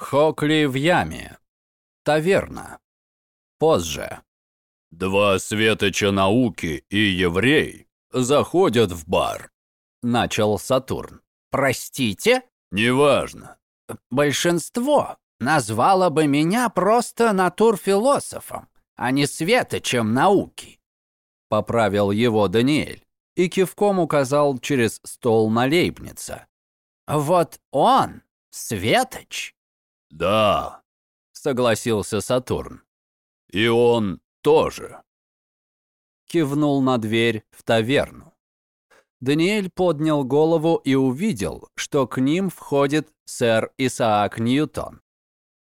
Хокли в яме. Таверна. Позже. «Два светоча науки и еврей заходят в бар», — начал Сатурн. «Простите?» «Неважно». «Большинство назвало бы меня просто натурфилософом, а не светочем науки», — поправил его Даниэль и кивком указал через стол на Лейбница. «Вот он, светоч?» «Да», — согласился Сатурн. «И он тоже. Кивнул на дверь в таверну. Даниэль поднял голову и увидел, что к ним входит сэр Исаак Ньютон.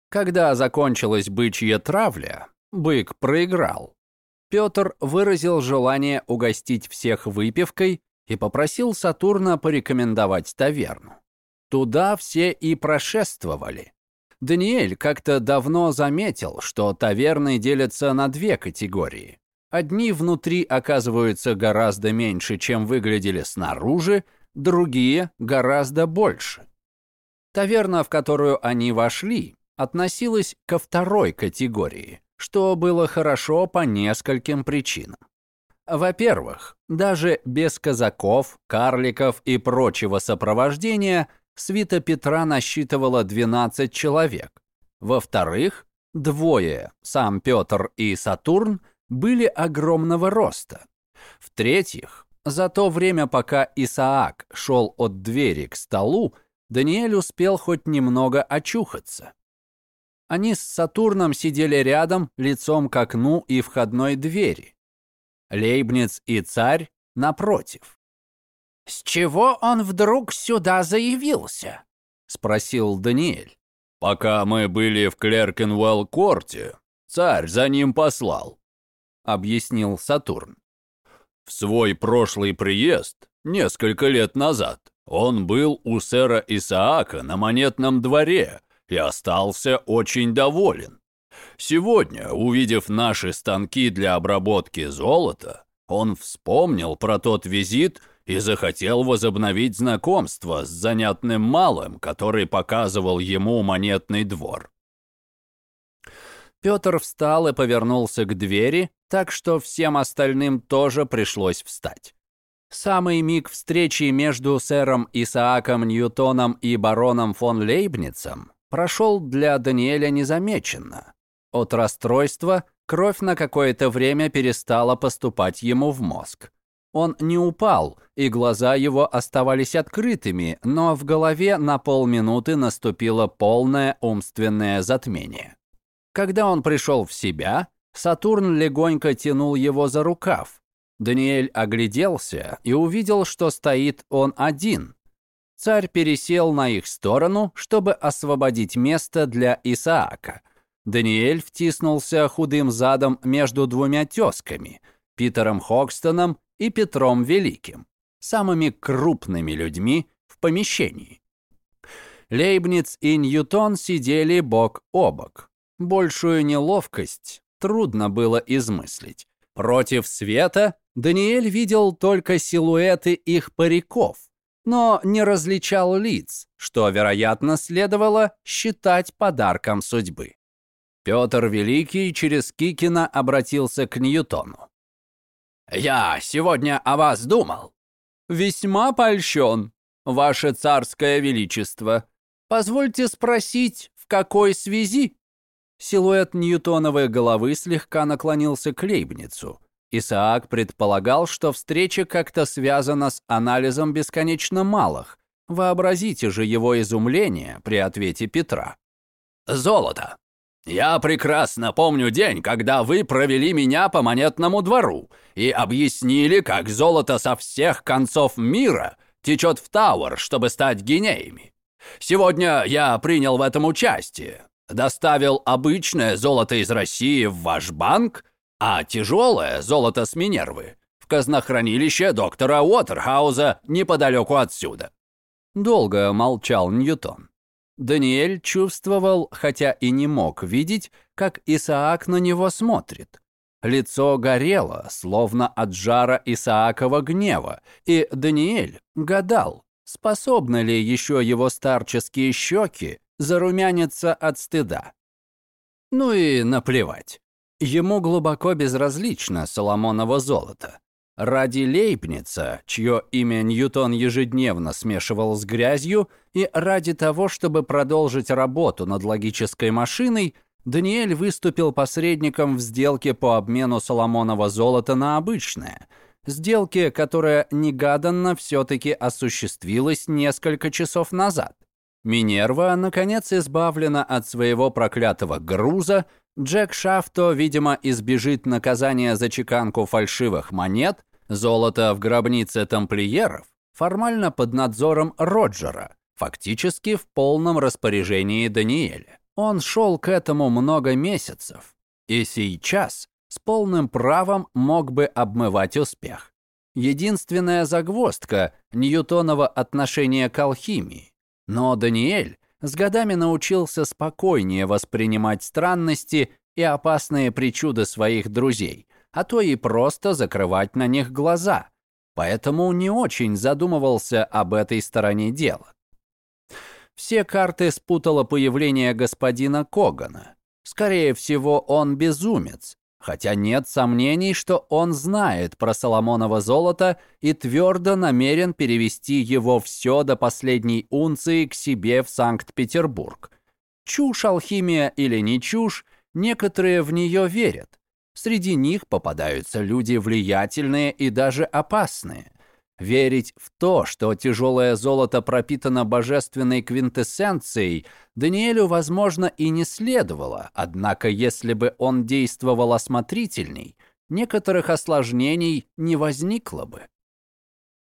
Когда закончилась бычья травля, бык проиграл. Петр выразил желание угостить всех выпивкой и попросил Сатурна порекомендовать таверну. Туда все и прошествовали. Даниэль как-то давно заметил, что таверны делятся на две категории. Одни внутри оказываются гораздо меньше, чем выглядели снаружи, другие гораздо больше. Таверна, в которую они вошли, относилась ко второй категории, что было хорошо по нескольким причинам. Во-первых, даже без казаков, карликов и прочего сопровождения свита Петра насчитывала 12 человек. Во-вторых, двое, сам Петр и Сатурн, были огромного роста. В-третьих, за то время, пока Исаак шел от двери к столу, Даниэль успел хоть немного очухаться. Они с Сатурном сидели рядом, лицом к окну и входной двери. Лейбниц и царь напротив. «С чего он вдруг сюда заявился?» — спросил Даниэль. «Пока мы были в Клеркенвелл-корте, царь за ним послал», — объяснил Сатурн. «В свой прошлый приезд, несколько лет назад, он был у сэра Исаака на монетном дворе и остался очень доволен. Сегодня, увидев наши станки для обработки золота, он вспомнил про тот визит и захотел возобновить знакомство с занятным малым, который показывал ему монетный двор. Петр встал и повернулся к двери, так что всем остальным тоже пришлось встать. Самый миг встречи между сэром Исааком Ньютоном и бароном фон Лейбницем прошел для Даниэля незамеченно. От расстройства кровь на какое-то время перестала поступать ему в мозг. Он не упал, и глаза его оставались открытыми, но в голове на полминуты наступило полное умственное затмение. Когда он пришел в себя, Сатурн легонько тянул его за рукав. Даниэль огляделся и увидел, что стоит он один. Царь пересел на их сторону, чтобы освободить место для Исаака. Даниэль втиснулся худым задом между двумя тесками, Питером Хокстоном и Петром Великим, самыми крупными людьми в помещении. Лейбниц и Ньютон сидели бок о бок. Большую неловкость трудно было измыслить. Против света Даниэль видел только силуэты их париков, но не различал лиц, что, вероятно, следовало считать подарком судьбы. Петр Великий через Кикина обратился к Ньютону. «Я сегодня о вас думал». «Весьма польщен, ваше царское величество. Позвольте спросить, в какой связи?» Силуэт ньютоновой головы слегка наклонился к Лейбницу. Исаак предполагал, что встреча как-то связана с анализом бесконечно малых. Вообразите же его изумление при ответе Петра. «Золото. Я прекрасно помню день, когда вы провели меня по монетному двору и объяснили, как золото со всех концов мира течет в Тауэр, чтобы стать гинеями. Сегодня я принял в этом участие, доставил обычное золото из России в ваш банк, а тяжелое золото с Минервы в казнохранилище доктора Уотерхауза неподалеку отсюда. Долго молчал Ньютон. Даниэль чувствовал, хотя и не мог видеть, как Исаак на него смотрит. Лицо горело, словно от жара Исаакова гнева, и Даниэль гадал, способны ли еще его старческие щеки зарумянится от стыда. Ну и наплевать. Ему глубоко безразлично Соломоново золото. Ради Лейбница, чье имя Ньютон ежедневно смешивал с грязью, и ради того, чтобы продолжить работу над логической машиной, Даниэль выступил посредником в сделке по обмену Соломонова золота на обычное. Сделке, которая негаданно все-таки осуществилась несколько часов назад. Минерва, наконец, избавлена от своего проклятого груза, Джек Шафто, видимо, избежит наказания за чеканку фальшивых монет, золото в гробнице тамплиеров, формально под надзором Роджера, фактически в полном распоряжении Даниэля. Он шел к этому много месяцев, и сейчас с полным правом мог бы обмывать успех. Единственная загвоздка – Ньютонова отношение к алхимии. Но Даниэль с годами научился спокойнее воспринимать странности и опасные причуды своих друзей, а то и просто закрывать на них глаза. Поэтому не очень задумывался об этой стороне дела. Все карты спутало появление господина Когана. Скорее всего, он безумец, хотя нет сомнений, что он знает про Соломоново золото и твердо намерен перевести его все до последней унции к себе в Санкт-Петербург. Чушь алхимия или не чушь, некоторые в нее верят. Среди них попадаются люди влиятельные и даже опасные. Верить в то, что тяжелое золото пропитано божественной квинтэссенцией, Даниэлю, возможно, и не следовало, однако если бы он действовал осмотрительней, некоторых осложнений не возникло бы.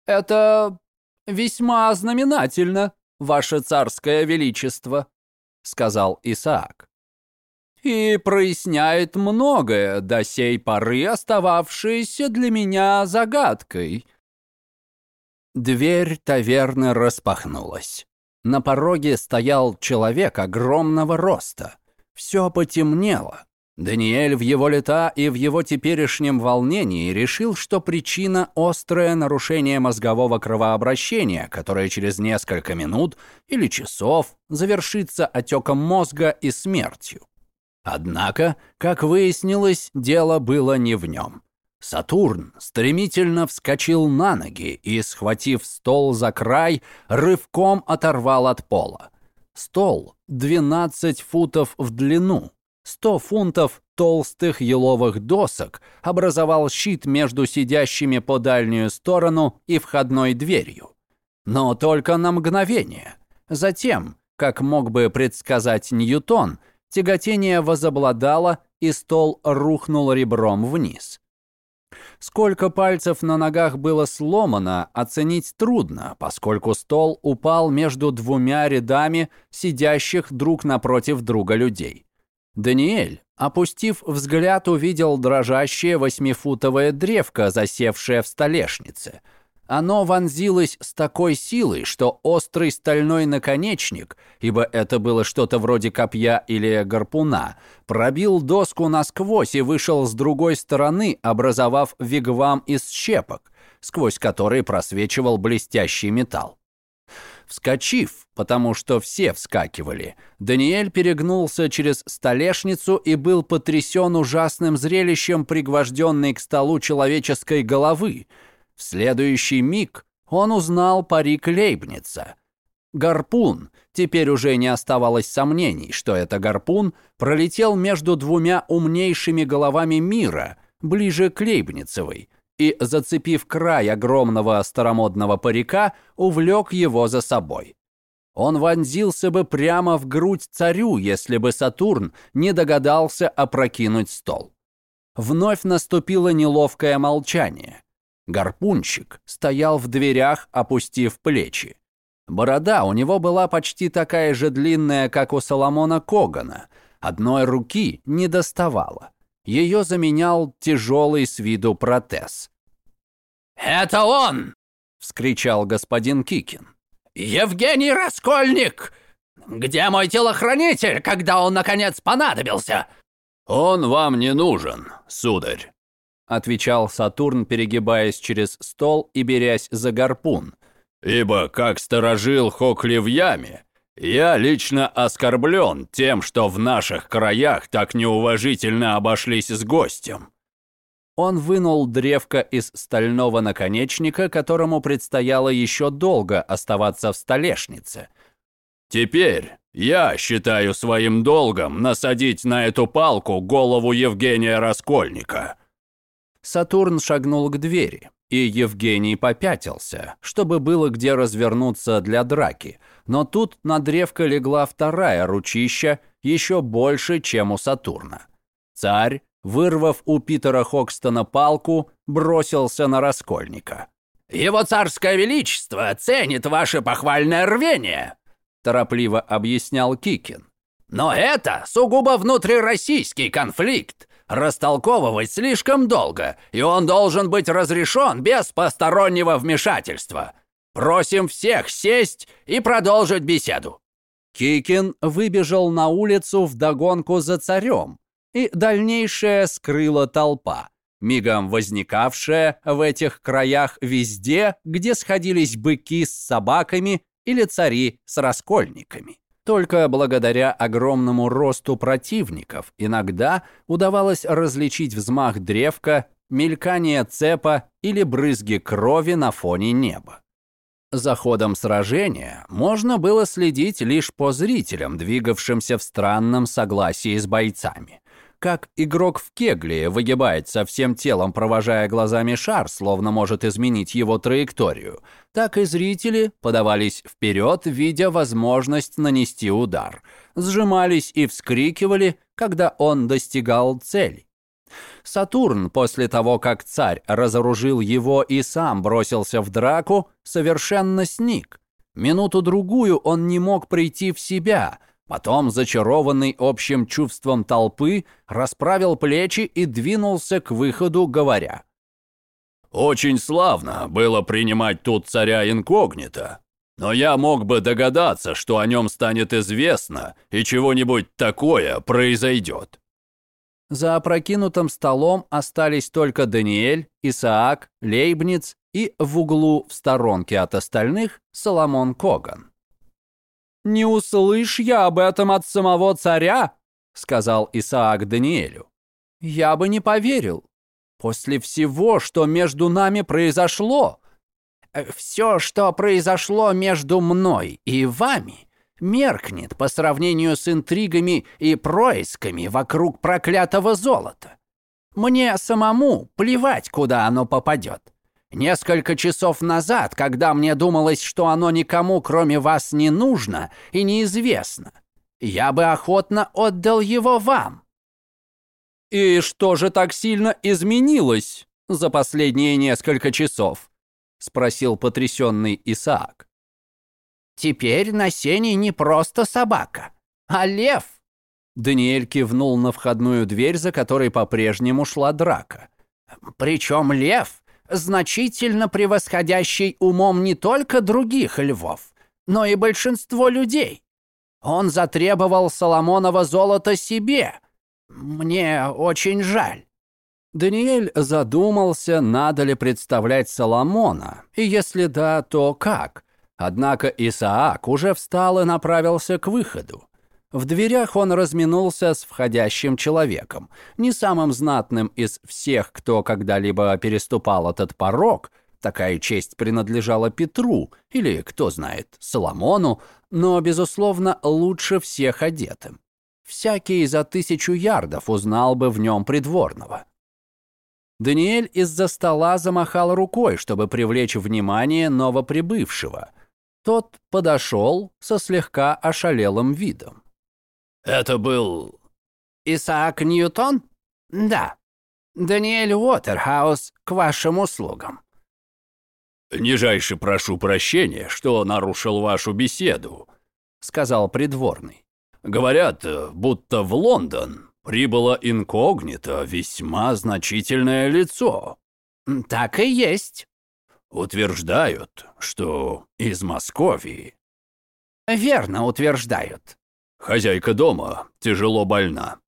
«Это весьма знаменательно, ваше царское величество», — сказал Исаак. «И проясняет многое, до сей поры остававшееся для меня загадкой». Дверь таверны распахнулась. На пороге стоял человек огромного роста. Все потемнело. Даниэль в его лета и в его теперешнем волнении решил, что причина – острое нарушение мозгового кровообращения, которое через несколько минут или часов завершится отеком мозга и смертью. Однако, как выяснилось, дело было не в нем. Сатурн стремительно вскочил на ноги и, схватив стол за край, рывком оторвал от пола. Стол 12 футов в длину, 100 фунтов толстых еловых досок образовал щит между сидящими по дальнюю сторону и входной дверью. Но только на мгновение. Затем, как мог бы предсказать Ньютон, тяготение возобладало, и стол рухнул ребром вниз. Сколько пальцев на ногах было сломано, оценить трудно, поскольку стол упал между двумя рядами сидящих друг напротив друга людей. Даниэль, опустив взгляд, увидел дрожащее восьмифутовое древко, засевшее в столешнице – оно вонзилось с такой силой, что острый стальной наконечник, ибо это было что-то вроде копья или гарпуна, пробил доску насквозь и вышел с другой стороны, образовав вигвам из щепок, сквозь который просвечивал блестящий металл. Вскочив, потому что все вскакивали, Даниэль перегнулся через столешницу и был потрясен ужасным зрелищем пригвожденной к столу человеческой головы, в следующий миг он узнал парик Лейбница. Гарпун, теперь уже не оставалось сомнений, что это гарпун, пролетел между двумя умнейшими головами мира, ближе к Лейбницевой, и, зацепив край огромного старомодного парика, увлек его за собой. Он вонзился бы прямо в грудь царю, если бы Сатурн не догадался опрокинуть стол. Вновь наступило неловкое молчание. Гарпунщик стоял в дверях, опустив плечи. Борода у него была почти такая же длинная, как у Соломона Когана. Одной руки не доставало. Ее заменял тяжелый с виду протез. «Это он!» — вскричал господин Кикин. «Евгений Раскольник! Где мой телохранитель, когда он, наконец, понадобился?» «Он вам не нужен, сударь», отвечал Сатурн, перегибаясь через стол и берясь за гарпун. «Ибо как сторожил Хокли в яме, Я лично оскорблен тем, что в наших краях так неуважительно обошлись с гостем. Он вынул древко из стального наконечника, которому предстояло еще долго оставаться в столешнице. «Теперь я считаю своим долгом насадить на эту палку голову Евгения Раскольника». Сатурн шагнул к двери, и Евгений попятился, чтобы было где развернуться для драки. Но тут на древко легла вторая ручища, еще больше, чем у Сатурна. Царь вырвав у Питера Хокстона палку, бросился на Раскольника. «Его царское величество ценит ваше похвальное рвение», торопливо объяснял Кикин. «Но это сугубо внутрироссийский конфликт. Растолковывать слишком долго, и он должен быть разрешен без постороннего вмешательства. Просим всех сесть и продолжить беседу». Кикин выбежал на улицу вдогонку за царем, и дальнейшее скрыла толпа, мигом возникавшая в этих краях везде, где сходились быки с собаками или цари с раскольниками. Только благодаря огромному росту противников иногда удавалось различить взмах древка, мелькание цепа или брызги крови на фоне неба. За ходом сражения можно было следить лишь по зрителям, двигавшимся в странном согласии с бойцами как игрок в кегли выгибается всем телом, провожая глазами шар, словно может изменить его траекторию, так и зрители подавались вперед, видя возможность нанести удар, сжимались и вскрикивали, когда он достигал цели. Сатурн, после того, как царь разоружил его и сам бросился в драку, совершенно сник. Минуту-другую он не мог прийти в себя – Потом, зачарованный общим чувством толпы, расправил плечи и двинулся к выходу, говоря. «Очень славно было принимать тут царя инкогнито, но я мог бы догадаться, что о нем станет известно, и чего-нибудь такое произойдет». За опрокинутым столом остались только Даниэль, Исаак, Лейбниц и в углу в сторонке от остальных Соломон Коган. «Не услышь я об этом от самого царя», — сказал Исаак Даниэлю. «Я бы не поверил. После всего, что между нами произошло, все, что произошло между мной и вами, меркнет по сравнению с интригами и происками вокруг проклятого золота. Мне самому плевать, куда оно попадет. Несколько часов назад, когда мне думалось, что оно никому, кроме вас, не нужно и неизвестно, я бы охотно отдал его вам». «И что же так сильно изменилось за последние несколько часов?» — спросил потрясенный Исаак. «Теперь на сене не просто собака, а лев». Даниэль кивнул на входную дверь, за которой по-прежнему шла драка. «Причем лев значительно превосходящий умом не только других львов, но и большинство людей. Он затребовал Соломонова золото себе. Мне очень жаль». Даниэль задумался, надо ли представлять Соломона, и если да, то как. Однако Исаак уже встал и направился к выходу. В дверях он разминулся с входящим человеком, не самым знатным из всех, кто когда-либо переступал этот порог. Такая честь принадлежала Петру или, кто знает, Соломону, но, безусловно, лучше всех одетым. Всякий за тысячу ярдов узнал бы в нем придворного. Даниэль из-за стола замахал рукой, чтобы привлечь внимание новоприбывшего. Тот подошел со слегка ошалелым видом. Это был... Исаак Ньютон? Да. Даниэль Уотерхаус к вашим услугам. «Нижайше прошу прощения, что нарушил вашу беседу», — сказал придворный. «Говорят, будто в Лондон прибыло инкогнито весьма значительное лицо». «Так и есть». «Утверждают, что из Московии». «Верно утверждают. Хозяйка дома тяжело больна.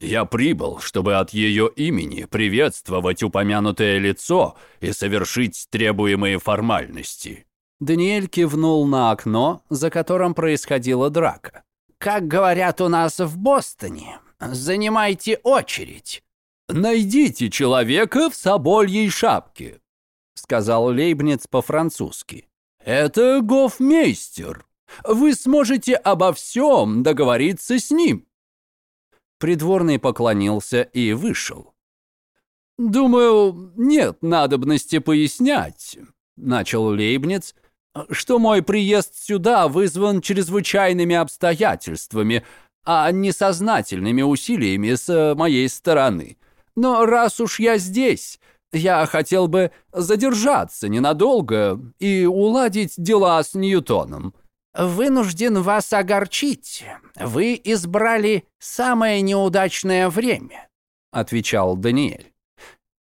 Я прибыл, чтобы от ее имени приветствовать упомянутое лицо и совершить требуемые формальности. Даниэль кивнул на окно, за которым происходила драка. «Как говорят у нас в Бостоне, занимайте очередь». «Найдите человека в собольей шапке», — сказал Лейбниц по-французски. «Это гофмейстер. Вы сможете обо всем договориться с ним». Придворный поклонился и вышел. «Думаю, нет надобности пояснять», — начал Лейбниц, «что мой приезд сюда вызван чрезвычайными обстоятельствами, а не сознательными усилиями с моей стороны. Но раз уж я здесь, я хотел бы задержаться ненадолго и уладить дела с Ньютоном». «Вынужден вас огорчить. Вы избрали самое неудачное время», — отвечал Даниэль.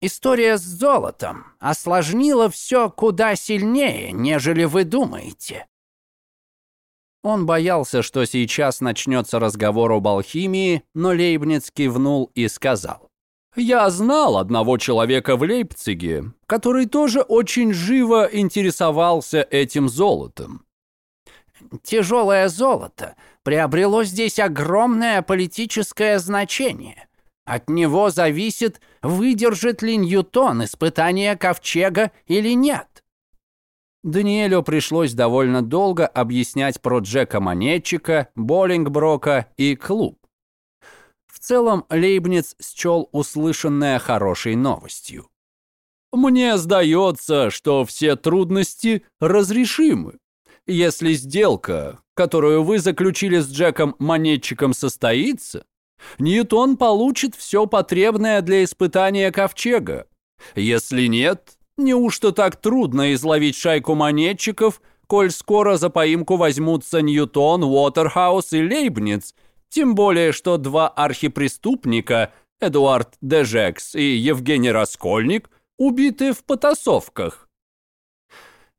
История с золотом осложнила все куда сильнее, нежели вы думаете. Он боялся, что сейчас начнется разговор об алхимии, но Лейбниц кивнул и сказал. «Я знал одного человека в Лейпциге, который тоже очень живо интересовался этим золотом». «Тяжелое золото приобрело здесь огромное политическое значение», от него зависит, выдержит ли Ньютон испытание ковчега или нет. Даниэлю пришлось довольно долго объяснять про Джека Монетчика, Боллингброка и клуб. В целом Лейбниц счел услышанное хорошей новостью. «Мне сдается, что все трудности разрешимы. Если сделка, которую вы заключили с Джеком Монетчиком, состоится, Ньютон получит все потребное для испытания ковчега. Если нет, неужто так трудно изловить шайку монетчиков, коль скоро за поимку возьмутся Ньютон, Уотерхаус и Лейбниц, тем более, что два архипреступника, Эдуард Дежекс и Евгений Раскольник, убиты в потасовках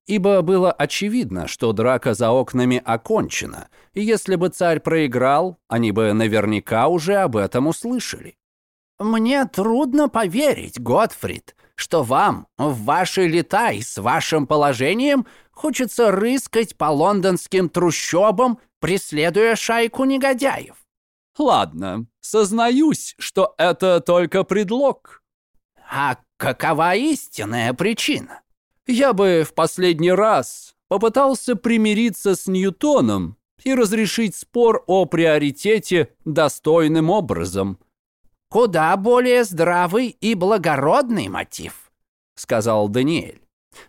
ибо было очевидно, что драка за окнами окончена, и если бы царь проиграл, они бы наверняка уже об этом услышали. «Мне трудно поверить, Готфрид, что вам в ваши лета и с вашим положением хочется рыскать по лондонским трущобам, преследуя шайку негодяев». «Ладно, сознаюсь, что это только предлог». «А какова истинная причина?» Я бы в последний раз попытался примириться с Ньютоном и разрешить спор о приоритете достойным образом. «Куда более здравый и благородный мотив», — сказал Даниэль.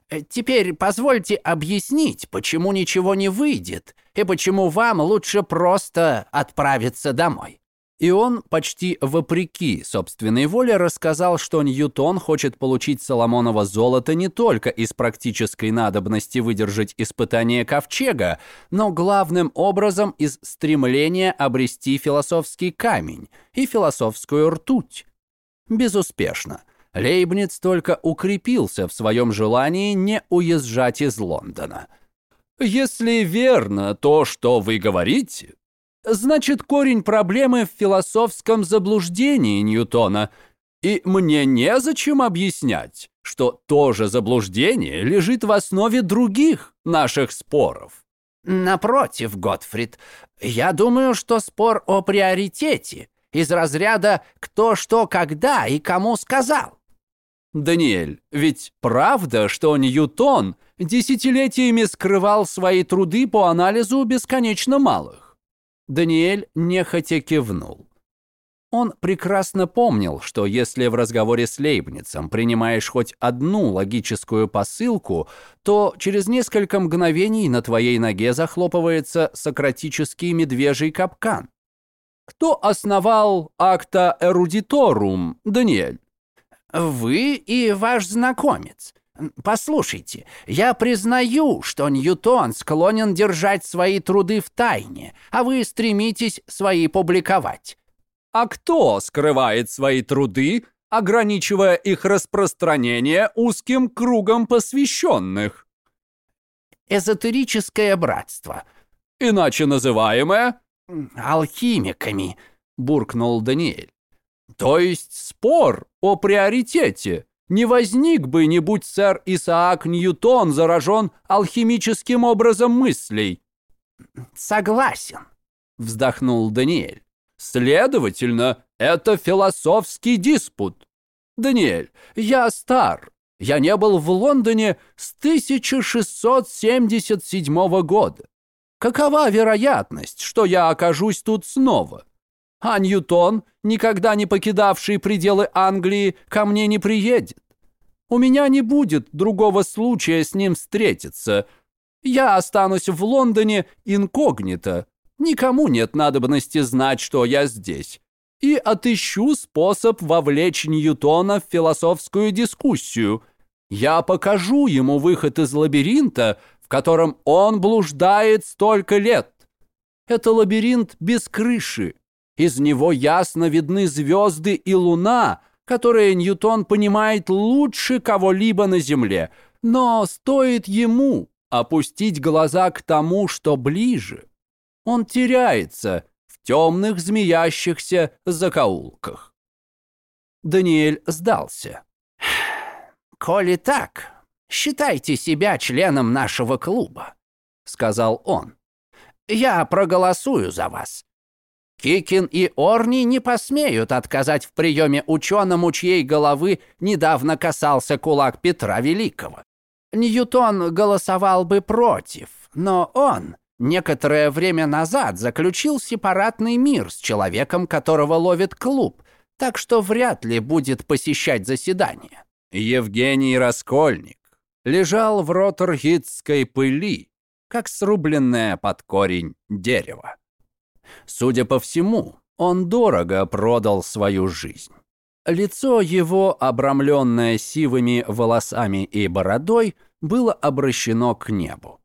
«Э, «Теперь позвольте объяснить, почему ничего не выйдет и почему вам лучше просто отправиться домой. И он, почти вопреки собственной воле, рассказал, что Ньютон хочет получить Соломоново золото не только из практической надобности выдержать испытание ковчега, но главным образом из стремления обрести философский камень и философскую ртуть. Безуспешно. Лейбниц только укрепился в своем желании не уезжать из Лондона. «Если верно то, что вы говорите», Значит, корень проблемы в философском заблуждении Ньютона. И мне незачем объяснять, что то же заблуждение лежит в основе других наших споров. Напротив, Готфрид, я думаю, что спор о приоритете из разряда «кто что когда и кому сказал». Даниэль, ведь правда, что Ньютон десятилетиями скрывал свои труды по анализу бесконечно малых? Даниэль нехотя кивнул. Он прекрасно помнил, что если в разговоре с Лейбницем принимаешь хоть одну логическую посылку, то через несколько мгновений на твоей ноге захлопывается сократический медвежий капкан. Кто основал акта эрудиторум, Даниэль? Вы и ваш знакомец. Послушайте, я признаю, что Ньютон склонен держать свои труды в тайне, а вы стремитесь свои публиковать. А кто скрывает свои труды, ограничивая их распространение узким кругом посвященных? Эзотерическое братство. Иначе называемое? Алхимиками, буркнул Даниэль. То есть спор о приоритете, не возник бы, не будь сэр Исаак Ньютон заражен алхимическим образом мыслей. Согласен, вздохнул Даниэль. Следовательно, это философский диспут. Даниэль, я стар. Я не был в Лондоне с 1677 года. Какова вероятность, что я окажусь тут снова? А Ньютон, никогда не покидавший пределы Англии, ко мне не приедет. У меня не будет другого случая с ним встретиться. Я останусь в Лондоне инкогнито. Никому нет надобности знать, что я здесь. И отыщу способ вовлечь Ньютона в философскую дискуссию. Я покажу ему выход из лабиринта, в котором он блуждает столько лет. Это лабиринт без крыши. Из него ясно видны звезды и луна, которые Ньютон понимает лучше кого-либо на Земле. Но стоит ему опустить глаза к тому, что ближе, он теряется в темных змеящихся закоулках. Даниэль сдался. «Коли так, считайте себя членом нашего клуба», — сказал он. «Я проголосую за вас. Кикин и Орни не посмеют отказать в приеме ученому, чьей головы недавно касался кулак Петра Великого. Ньютон голосовал бы против, но он некоторое время назад заключил сепаратный мир с человеком, которого ловит клуб, так что вряд ли будет посещать заседания. Евгений Раскольник лежал в роторхитской пыли, как срубленное под корень дерево. Судя по всему, он дорого продал свою жизнь. Лицо его, обрамленное сивыми волосами и бородой, было обращено к небу.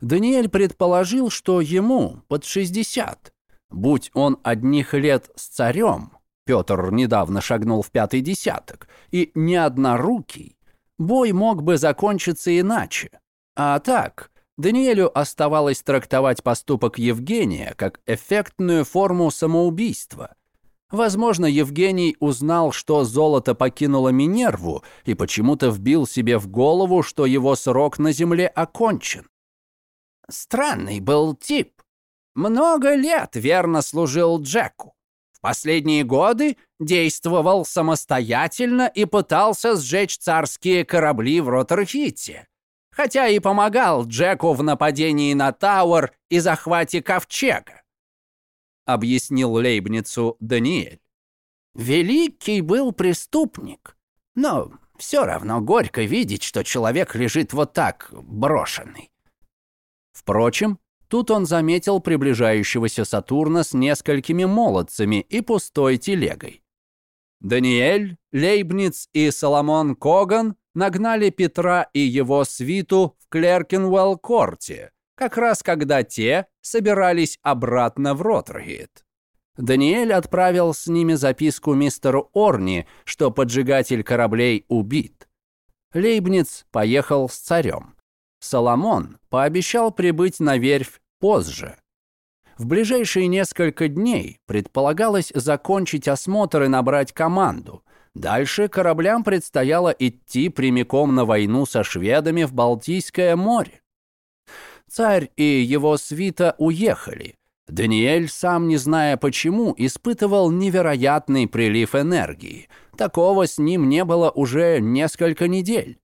Даниэль предположил, что ему под 60. Будь он одних лет с царем, Петр недавно шагнул в пятый десяток, и не однорукий, бой мог бы закончиться иначе. А так, Даниэлю оставалось трактовать поступок Евгения как эффектную форму самоубийства. Возможно, Евгений узнал, что золото покинуло Минерву и почему-то вбил себе в голову, что его срок на земле окончен. Странный был тип. Много лет верно служил Джеку. В последние годы действовал самостоятельно и пытался сжечь царские корабли в Роттерхите хотя и помогал Джеку в нападении на Тауэр и захвате Ковчега», — объяснил Лейбницу Даниэль. «Великий был преступник, но все равно горько видеть, что человек лежит вот так, брошенный». Впрочем, тут он заметил приближающегося Сатурна с несколькими молодцами и пустой телегой. Даниэль, Лейбниц и Соломон Коган нагнали Петра и его свиту в Клеркенуэлл-корте, как раз когда те собирались обратно в Роттергейт. Даниэль отправил с ними записку мистеру Орни, что поджигатель кораблей убит. Лейбниц поехал с царем. Соломон пообещал прибыть на верфь позже. В ближайшие несколько дней предполагалось закончить осмотр и набрать команду, Дальше кораблям предстояло идти прямиком на войну со шведами в Балтийское море. Царь и его свита уехали. Даниэль, сам не зная почему, испытывал невероятный прилив энергии. Такого с ним не было уже несколько недель.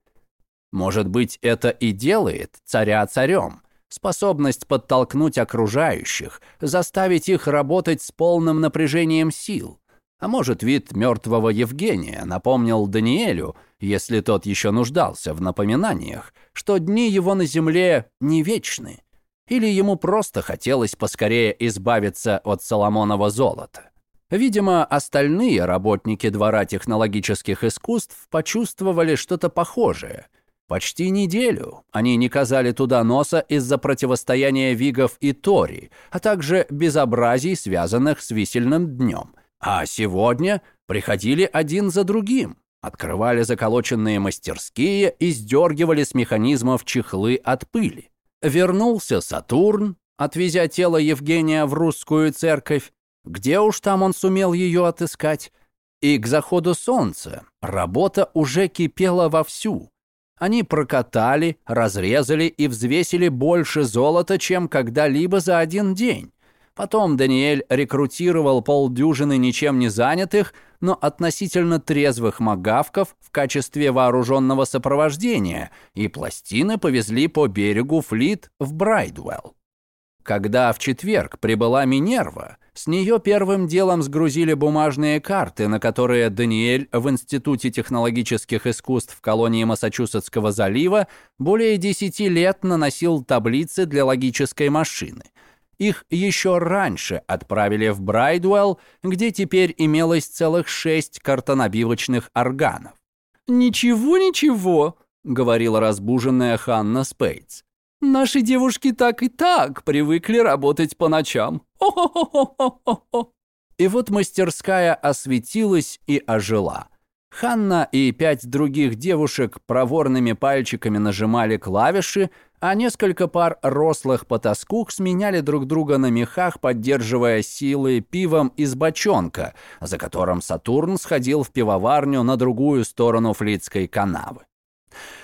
Может быть, это и делает царя царем. Способность подтолкнуть окружающих, заставить их работать с полным напряжением сил. А может, вид мертвого Евгения напомнил Даниэлю, если тот еще нуждался в напоминаниях, что дни его на земле не вечны, или ему просто хотелось поскорее избавиться от Соломонова золота. Видимо, остальные работники Двора технологических искусств почувствовали что-то похожее. Почти неделю они не казали туда носа из-за противостояния Вигов и Тори, а также безобразий, связанных с висельным днем. А сегодня приходили один за другим, открывали заколоченные мастерские и сдергивали с механизмов чехлы от пыли. Вернулся Сатурн, отвезя тело Евгения в русскую церковь. Где уж там он сумел ее отыскать? И к заходу солнца работа уже кипела вовсю. Они прокатали, разрезали и взвесили больше золота, чем когда-либо за один день. Потом Даниэль рекрутировал полдюжины ничем не занятых, но относительно трезвых магавков в качестве вооруженного сопровождения, и пластины повезли по берегу Флит в Брайдвелл. Когда в четверг прибыла Минерва, с нее первым делом сгрузили бумажные карты, на которые Даниэль в Институте технологических искусств в колонии Массачусетского залива более 10 лет наносил таблицы для логической машины – их еще раньше отправили в Брайдуэлл, где теперь имелось целых шесть картонобивочных органов. «Ничего, ничего», — говорила разбуженная Ханна Спейтс. «Наши девушки так и так привыкли работать по ночам. О-хо-хо-хо-хо-хо». И вот мастерская осветилась и ожила. Ханна и пять других девушек проворными пальчиками нажимали клавиши, а несколько пар рослых потаскух сменяли друг друга на мехах, поддерживая силы пивом из бочонка, за которым Сатурн сходил в пивоварню на другую сторону Флицкой канавы.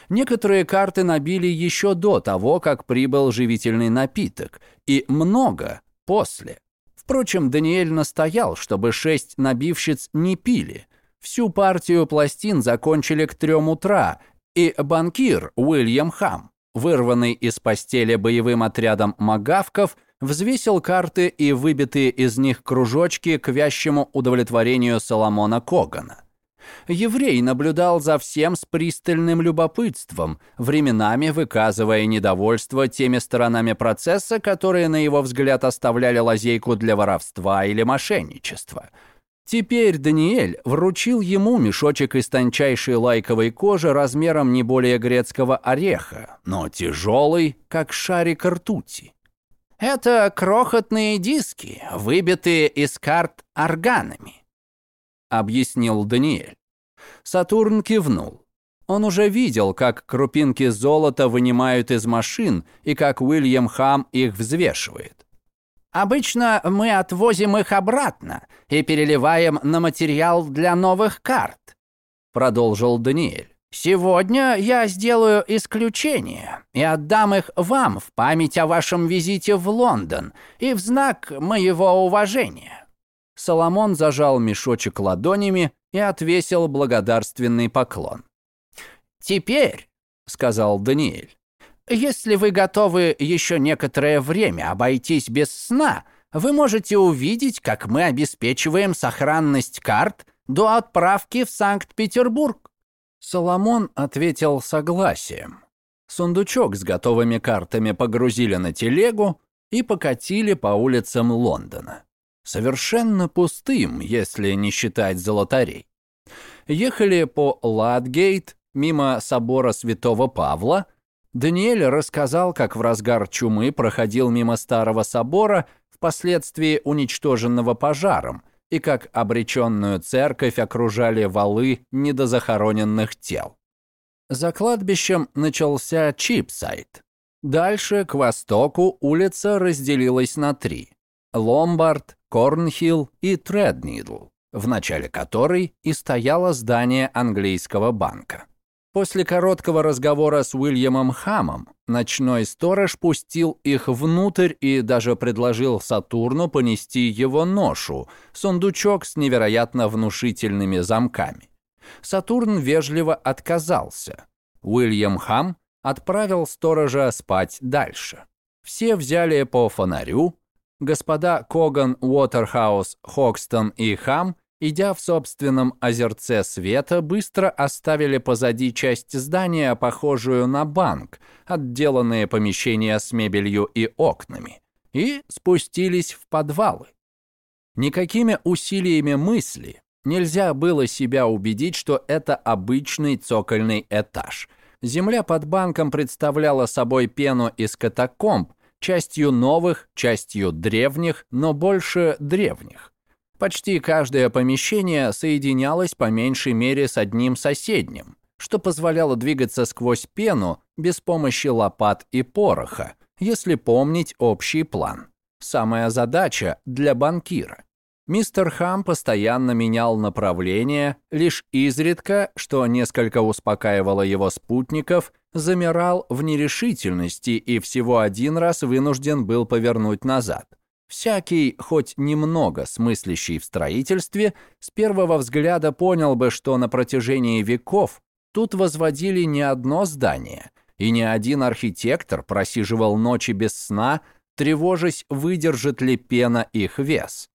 Некоторые карты набили еще до того, как прибыл живительный напиток, и много после. Впрочем, Даниэль настоял, чтобы шесть набивщиц не пили. Всю партию пластин закончили к трем утра, и банкир Уильям Хам вырванный из постели боевым отрядом магавков, взвесил карты и выбитые из них кружочки к вящему удовлетворению Соломона Когана. Еврей наблюдал за всем с пристальным любопытством, временами выказывая недовольство теми сторонами процесса, которые, на его взгляд, оставляли лазейку для воровства или мошенничества – Теперь Даниэль вручил ему мешочек из тончайшей лайковой кожи размером не более грецкого ореха, но тяжелый, как шарик ртути. «Это крохотные диски, выбитые из карт органами», — объяснил Даниэль. Сатурн кивнул. Он уже видел, как крупинки золота вынимают из машин и как Уильям Хам их взвешивает. Обычно мы отвозим их обратно и переливаем на материал для новых карт», — продолжил Даниэль. «Сегодня я сделаю исключение и отдам их вам в память о вашем визите в Лондон и в знак моего уважения». Соломон зажал мешочек ладонями и отвесил благодарственный поклон. «Теперь», — сказал Даниэль, если вы готовы еще некоторое время обойтись без сна, вы можете увидеть, как мы обеспечиваем сохранность карт до отправки в Санкт-Петербург». Соломон ответил согласием. Сундучок с готовыми картами погрузили на телегу и покатили по улицам Лондона. Совершенно пустым, если не считать золотарей. Ехали по Ладгейт, мимо собора Святого Павла, Даниэль рассказал, как в разгар чумы проходил мимо старого собора, впоследствии уничтоженного пожаром, и как обреченную церковь окружали валы недозахороненных тел. За кладбищем начался Чипсайд. Дальше, к востоку, улица разделилась на три – Ломбард, Корнхилл и Треднидл, в начале которой и стояло здание английского банка. После короткого разговора с Уильямом Хамом ночной сторож пустил их внутрь и даже предложил Сатурну понести его ношу, сундучок с невероятно внушительными замками. Сатурн вежливо отказался. Уильям Хам отправил сторожа спать дальше. Все взяли по фонарю. Господа Коган, Уотерхаус, Хокстон и Хам идя в собственном озерце света, быстро оставили позади часть здания, похожую на банк, отделанные помещения с мебелью и окнами, и спустились в подвалы. Никакими усилиями мысли нельзя было себя убедить, что это обычный цокольный этаж. Земля под банком представляла собой пену из катакомб, частью новых, частью древних, но больше древних. Почти каждое помещение соединялось по меньшей мере с одним соседним, что позволяло двигаться сквозь пену без помощи лопат и пороха, если помнить общий план. Самая задача для банкира. Мистер Хам постоянно менял направление, лишь изредка, что несколько успокаивало его спутников, замирал в нерешительности и всего один раз вынужден был повернуть назад. Всякий, хоть немного смыслящий в строительстве, с первого взгляда понял бы, что на протяжении веков тут возводили не одно здание, и ни один архитектор просиживал ночи без сна, тревожась, выдержит ли пена их вес.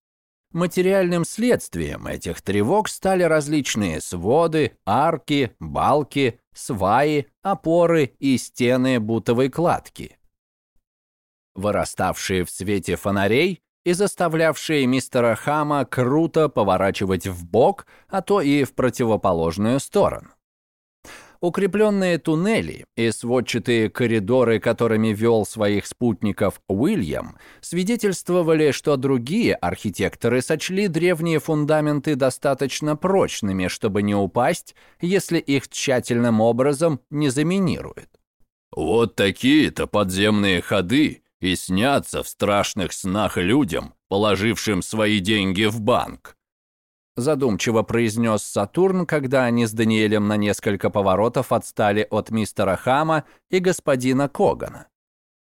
Материальным следствием этих тревог стали различные своды, арки, балки, сваи, опоры и стены бутовой кладки. Выраставшие в свете фонарей и заставлявшие мистера Хама круто поворачивать в бок, а то и в противоположную сторону. Укрепленные туннели и сводчатые коридоры, которыми вел своих спутников Уильям, свидетельствовали, что другие архитекторы сочли древние фундаменты достаточно прочными, чтобы не упасть, если их тщательным образом не заминируют. «Вот такие-то подземные ходы и снятся в страшных снах людям, положившим свои деньги в банк», задумчиво произнес Сатурн, когда они с Даниэлем на несколько поворотов отстали от мистера Хама и господина Когана.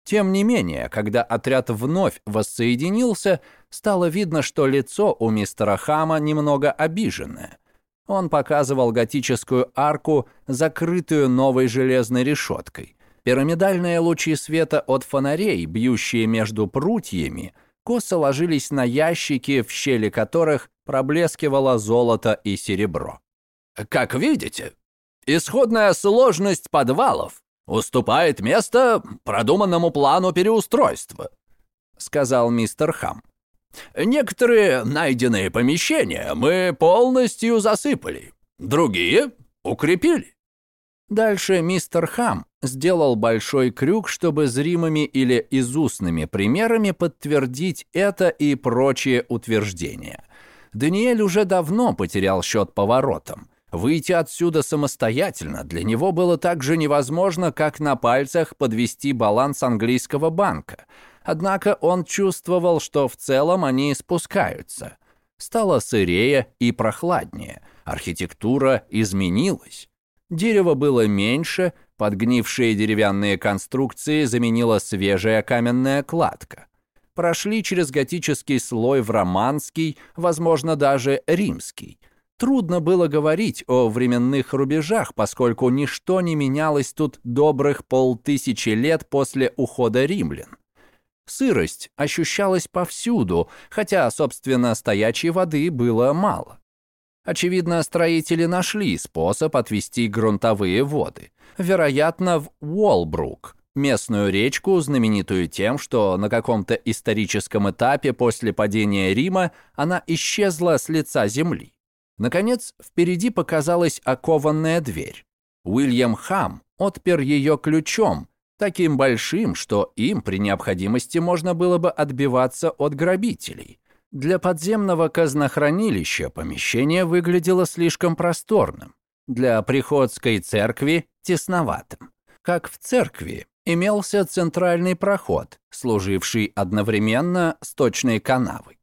Тем не менее, когда отряд вновь воссоединился, стало видно, что лицо у мистера Хама немного обиженное. Он показывал готическую арку, закрытую новой железной решеткой. Пирамидальные лучи света от фонарей, бьющие между прутьями, косо ложились на ящики, в щели которых проблескивало золото и серебро. Как видите, исходная сложность подвалов уступает место продуманному плану переустройства, сказал мистер Хам. Некоторые найденные помещения мы полностью засыпали, другие укрепили. Дальше мистер Хам сделал большой крюк, чтобы зримыми или изустными примерами подтвердить это и прочие утверждения. Даниэль уже давно потерял счет поворотам. Выйти отсюда самостоятельно для него было так же невозможно, как на пальцах подвести баланс английского банка. Однако он чувствовал, что в целом они спускаются. Стало сырее и прохладнее. Архитектура изменилась. Дерево было меньше, подгнившие деревянные конструкции заменила свежая каменная кладка прошли через готический слой в романский, возможно, даже римский. Трудно было говорить о временных рубежах, поскольку ничто не менялось тут добрых полтысячи лет после ухода римлян. Сырость ощущалась повсюду, хотя, собственно, стоячей воды было мало. Очевидно, строители нашли способ отвести грунтовые воды. Вероятно, в Уолбрук, местную речку, знаменитую тем, что на каком-то историческом этапе после падения Рима она исчезла с лица земли. Наконец, впереди показалась окованная дверь. Уильям Хам отпер ее ключом, таким большим, что им при необходимости можно было бы отбиваться от грабителей. Для подземного казнохранилища помещение выглядело слишком просторным, для приходской церкви – тесноватым. Как в церкви, имелся центральный проход, служивший одновременно сточной канавой.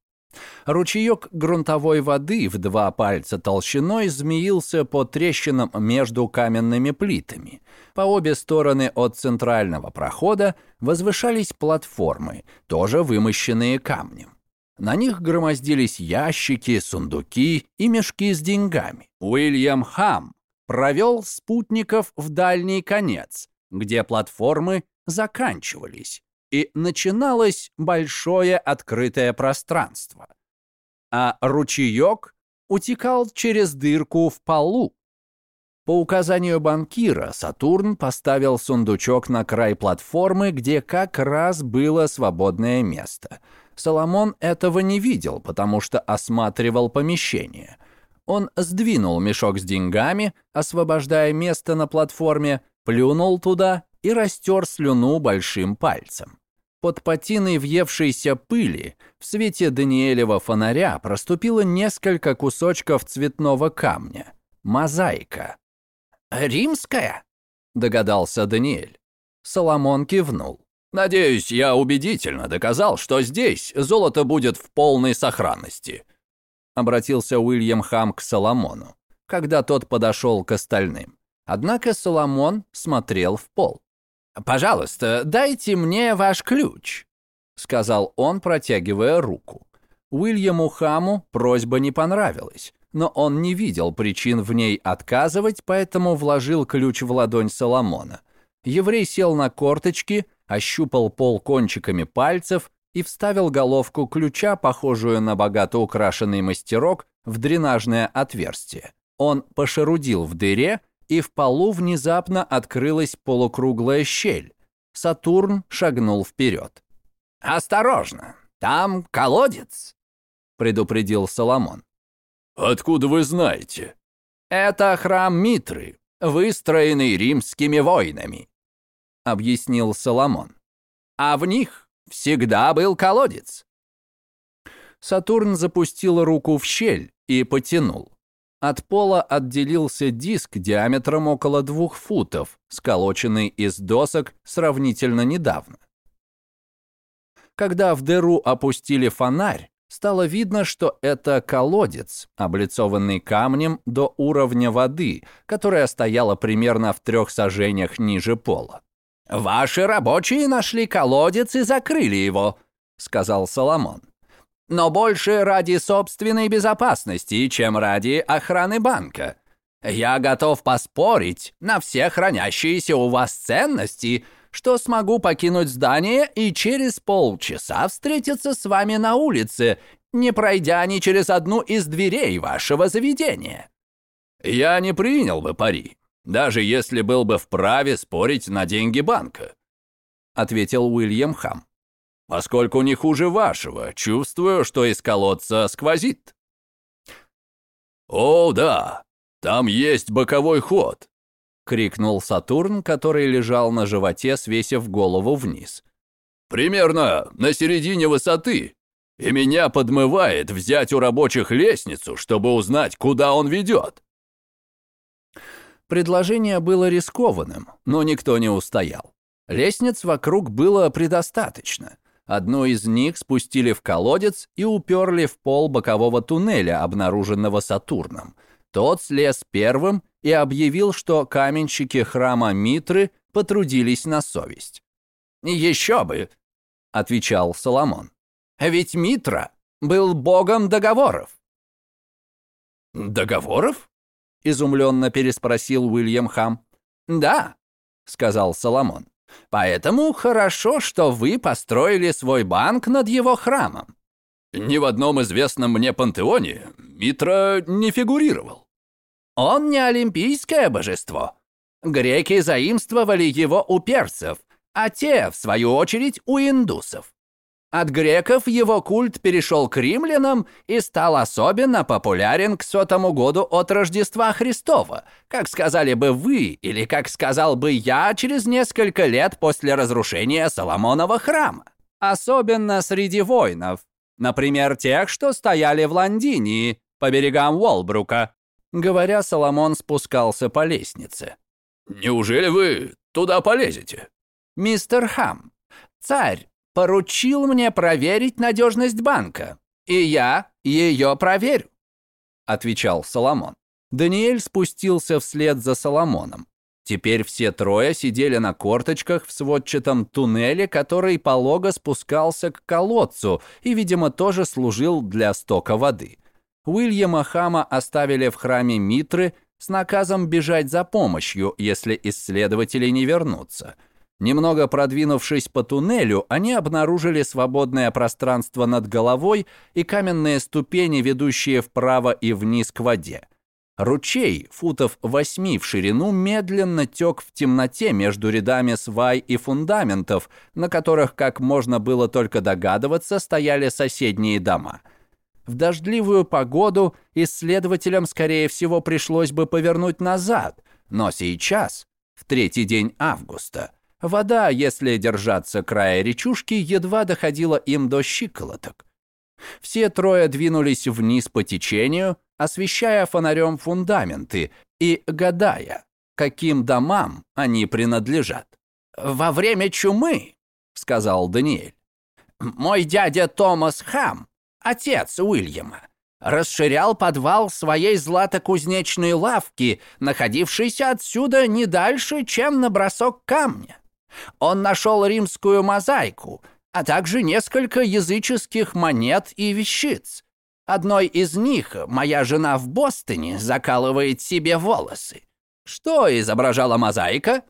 Ручеек грунтовой воды в два пальца толщиной змеился по трещинам между каменными плитами. По обе стороны от центрального прохода возвышались платформы, тоже вымощенные камнем. На них громоздились ящики, сундуки и мешки с деньгами. Уильям Хам провел спутников в дальний конец, где платформы заканчивались, и начиналось большое открытое пространство. А ручеек утекал через дырку в полу. По указанию банкира Сатурн поставил сундучок на край платформы, где как раз было свободное место. Соломон этого не видел, потому что осматривал помещение. Он сдвинул мешок с деньгами, освобождая место на платформе, плюнул туда и растер слюну большим пальцем. Под патиной въевшейся пыли в свете Даниэлева фонаря проступило несколько кусочков цветного камня. Мозаика. «Римская?» — догадался Даниэль. Соломон кивнул. «Надеюсь, я убедительно доказал, что здесь золото будет в полной сохранности. обратился Уильям Хам к Соломону, когда тот подошел к остальным. Однако Соломон смотрел в пол. «Пожалуйста, дайте мне ваш ключ», — сказал он, протягивая руку. Уильяму Хаму просьба не понравилась, но он не видел причин в ней отказывать, поэтому вложил ключ в ладонь Соломона. Еврей сел на корточки, ощупал пол кончиками пальцев и вставил головку ключа, похожую на богато украшенный мастерок, в дренажное отверстие. Он пошерудил в дыре, и в полу внезапно открылась полукруглая щель. Сатурн шагнул вперед. «Осторожно, там колодец», — предупредил Соломон. «Откуда вы знаете?» «Это храм Митры, выстроенный римскими воинами», — объяснил Соломон. «А в них всегда был колодец». Сатурн запустил руку в щель и потянул. От пола отделился диск диаметром около двух футов, сколоченный из досок сравнительно недавно. Когда в дыру опустили фонарь, стало видно, что это колодец, облицованный камнем до уровня воды, которая стояла примерно в трех сажениях ниже пола. «Ваши рабочие нашли колодец и закрыли его», — сказал Соломон но больше ради собственной безопасности, чем ради охраны банка. Я готов поспорить на все хранящиеся у вас ценности, что смогу покинуть здание и через полчаса встретиться с вами на улице, не пройдя ни через одну из дверей вашего заведения». «Я не принял бы пари, даже если был бы вправе спорить на деньги банка», ответил Уильям Хам поскольку не хуже вашего, чувствую, что из колодца сквозит». «О, да, там есть боковой ход», — крикнул Сатурн, который лежал на животе, свесив голову вниз. «Примерно на середине высоты, и меня подмывает взять у рабочих лестницу, чтобы узнать, куда он ведет». Предложение было рискованным, но никто не устоял. Лестниц вокруг было предостаточно. Одну из них спустили в колодец и уперли в пол бокового туннеля, обнаруженного Сатурном. Тот слез первым и объявил, что каменщики храма Митры потрудились на совесть. «Еще бы!» — отвечал Соломон. «Ведь Митра был богом договоров». «Договоров?» — изумленно переспросил Уильям Хам. «Да», — сказал Соломон. Поэтому хорошо, что вы построили свой банк над его храмом. Ни в одном известном мне пантеоне Митра не фигурировал. Он не олимпийское божество. Греки заимствовали его у перцев, а те, в свою очередь, у индусов. От греков его культ перешел к римлянам и стал особенно популярен к сотому году от Рождества Христова, как сказали бы вы или как сказал бы я через несколько лет после разрушения Соломонова храма. Особенно среди воинов, например, тех, что стояли в Лондинии по берегам Уолбрука. Говоря, Соломон спускался по лестнице. «Неужели вы туда полезете?» «Мистер Хам, царь поручил мне проверить надежность банка, и я ее проверю», — отвечал Соломон. Даниэль спустился вслед за Соломоном. Теперь все трое сидели на корточках в сводчатом туннеле, который полого спускался к колодцу и, видимо, тоже служил для стока воды. Уильяма Хама оставили в храме Митры с наказом бежать за помощью, если исследователи не вернутся — Немного продвинувшись по туннелю, они обнаружили свободное пространство над головой и каменные ступени, ведущие вправо и вниз к воде. Ручей, футов восьми в ширину, медленно тек в темноте между рядами свай и фундаментов, на которых, как можно было только догадываться, стояли соседние дома. В дождливую погоду исследователям, скорее всего, пришлось бы повернуть назад, но сейчас, в третий день августа, Вода, если держаться края речушки, едва доходила им до щиколоток. Все трое двинулись вниз по течению, освещая фонарем фундаменты и гадая, каким домам они принадлежат. «Во время чумы», — сказал Даниэль, — «мой дядя Томас Хам, отец Уильяма, расширял подвал своей златокузнечной лавки, находившейся отсюда не дальше, чем на бросок камня. Он нашел римскую мозаику, а также несколько языческих монет и вещиц. Одной из них моя жена в Бостоне закалывает себе волосы. Что изображала мозаика?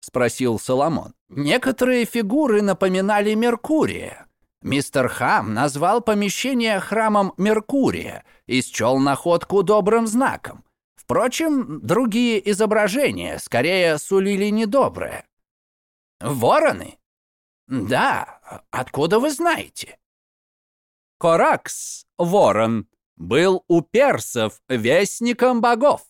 спросил Соломон. Некоторые фигуры напоминали Меркурия. Мистер Хам назвал помещение храмом Меркурия и счел находку добрым знаком. Впрочем, другие изображения скорее сулили недоброе. «Вороны?» «Да, откуда вы знаете?» Коракс, ворон, был у персов вестником богов.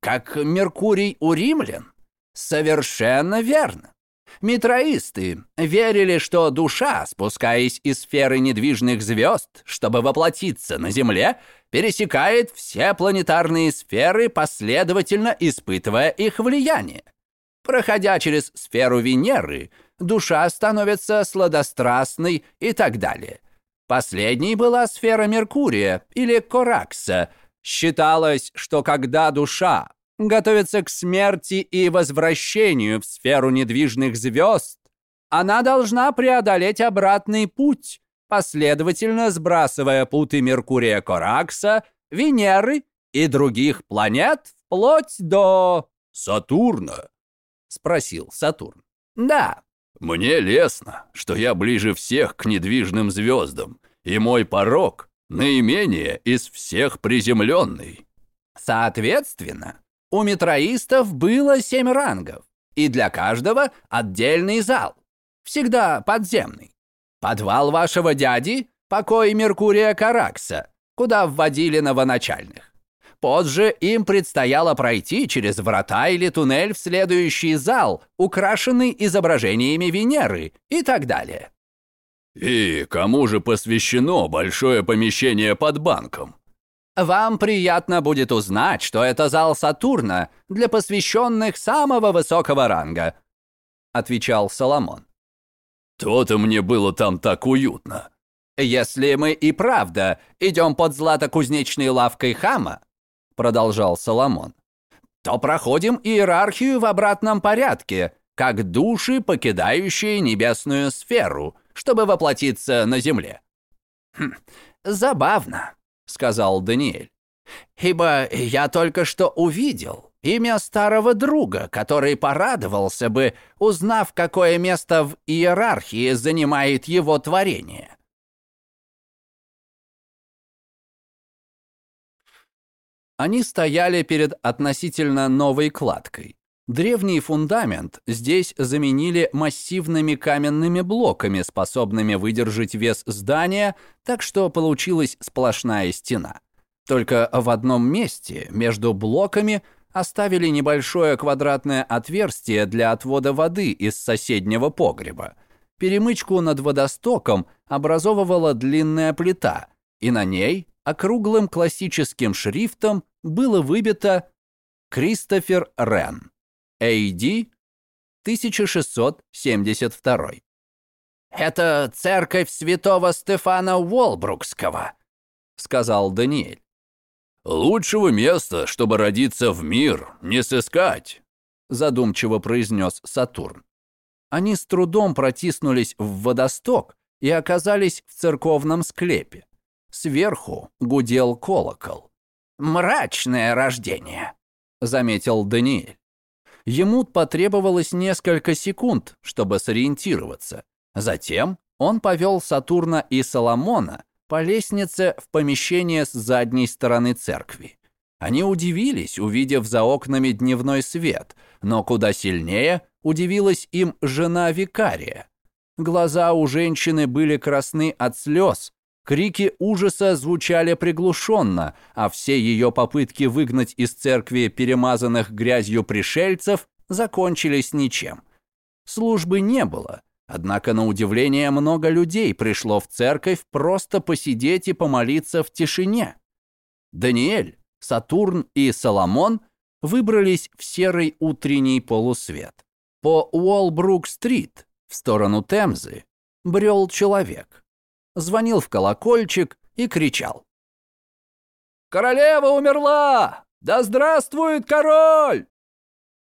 Как Меркурий у римлян? Совершенно верно. Митроисты верили, что душа, спускаясь из сферы недвижных звезд, чтобы воплотиться на Земле, пересекает все планетарные сферы, последовательно испытывая их влияние. Проходя через сферу Венеры, душа становится сладострастной и так далее. Последней была сфера Меркурия или Коракса. Считалось, что когда душа готовится к смерти и возвращению в сферу недвижных звезд, она должна преодолеть обратный путь, последовательно сбрасывая путы Меркурия Коракса, Венеры и других планет вплоть до... «Сатурна?» — спросил Сатурн. «Да». «Мне лестно, что я ближе всех к недвижным звездам, и мой порог наименее из всех приземленный». «Соответственно, у метроистов было семь рангов, и для каждого отдельный зал, всегда подземный. Подвал вашего дяди – покой Меркурия Каракса, куда вводили новоначальных. Позже им предстояло пройти через врата или туннель в следующий зал, украшенный изображениями Венеры и так далее. «И кому же посвящено большое помещение под банком?» Вам приятно будет узнать, что это зал Сатурна для посвященных самого высокого ранга», — отвечал Соломон. «То-то мне было там так уютно». «Если мы и правда идем под златокузнечной лавкой хама», — продолжал Соломон, «то проходим иерархию в обратном порядке, как души, покидающие небесную сферу, чтобы воплотиться на земле». Хм, «Забавно», — сказал Даниэль. «Ибо я только что увидел имя старого друга, который порадовался бы, узнав, какое место в иерархии занимает его творение». Они стояли перед относительно новой кладкой. Древний фундамент здесь заменили массивными каменными блоками, способными выдержать вес здания, так что получилась сплошная стена. Только в одном месте между блоками оставили небольшое квадратное отверстие для отвода воды из соседнего погреба. Перемычку над водостоком образовывала длинная плита, и на ней округлым классическим шрифтом было выбито «Кристофер Рен». AD 1672. «Это церковь святого Стефана Уолбрукского», — сказал Даниэль. «Лучшего места, чтобы родиться в мир, не сыскать», — задумчиво произнес Сатурн. Они с трудом протиснулись в водосток и оказались в церковном склепе. Сверху гудел колокол. «Мрачное рождение», — заметил Даниэль. Ему потребовалось несколько секунд, чтобы сориентироваться. Затем он повел Сатурна и Соломона по лестнице в помещение с задней стороны церкви. Они удивились, увидев за окнами дневной свет, но куда сильнее удивилась им жена викария. Глаза у женщины были красны от слез, Крики ужаса звучали приглушенно, а все ее попытки выгнать из церкви перемазанных грязью пришельцев закончились ничем. Службы не было, однако на удивление много людей пришло в церковь просто посидеть и помолиться в тишине. Даниэль, Сатурн и Соломон выбрались в серый утренний полусвет. По Уолбрук-стрит в сторону Темзы брел человек – звонил в колокольчик и кричал. «Королева умерла! Да здравствует король!»